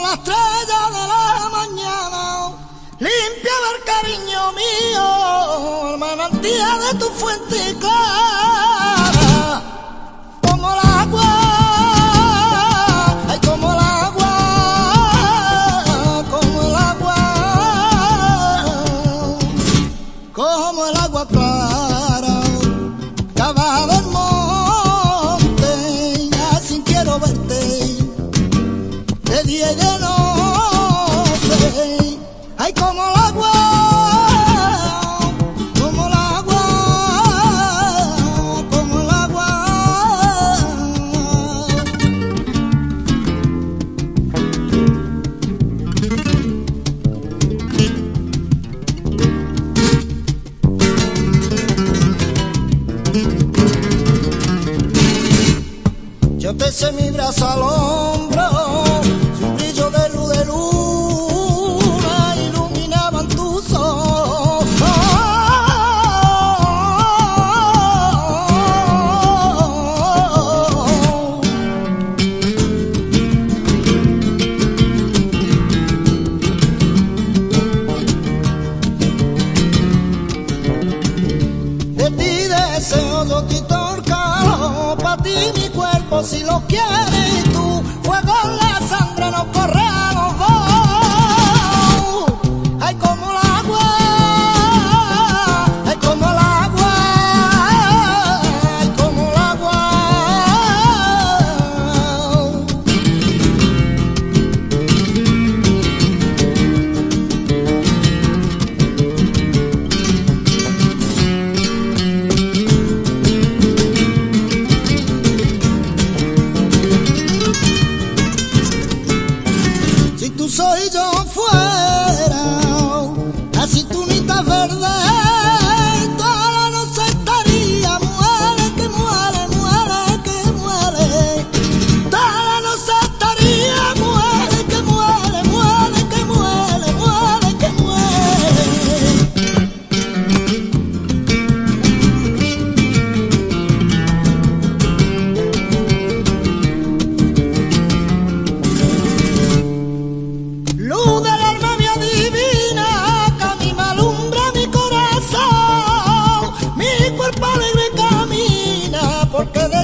la estrella de la mañana, limpia el cariño mío, el manantial de tu fuente clara, como como como el agua, como el agua clara, y de noche. Ay, como el agua, como el agua, como el agua. Yo te sé mi brazo al hombro, deseo yo quito el calor, pa' ti mi cuerpo si lo quieres tú, fuego la a verdade. Porque de